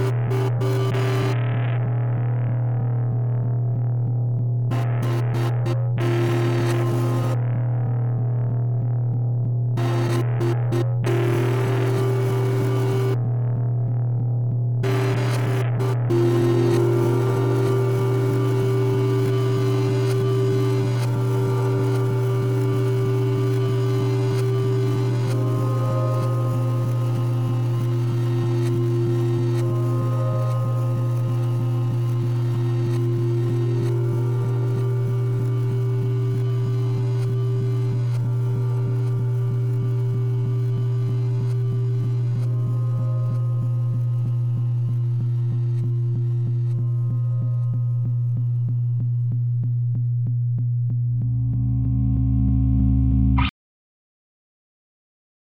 Música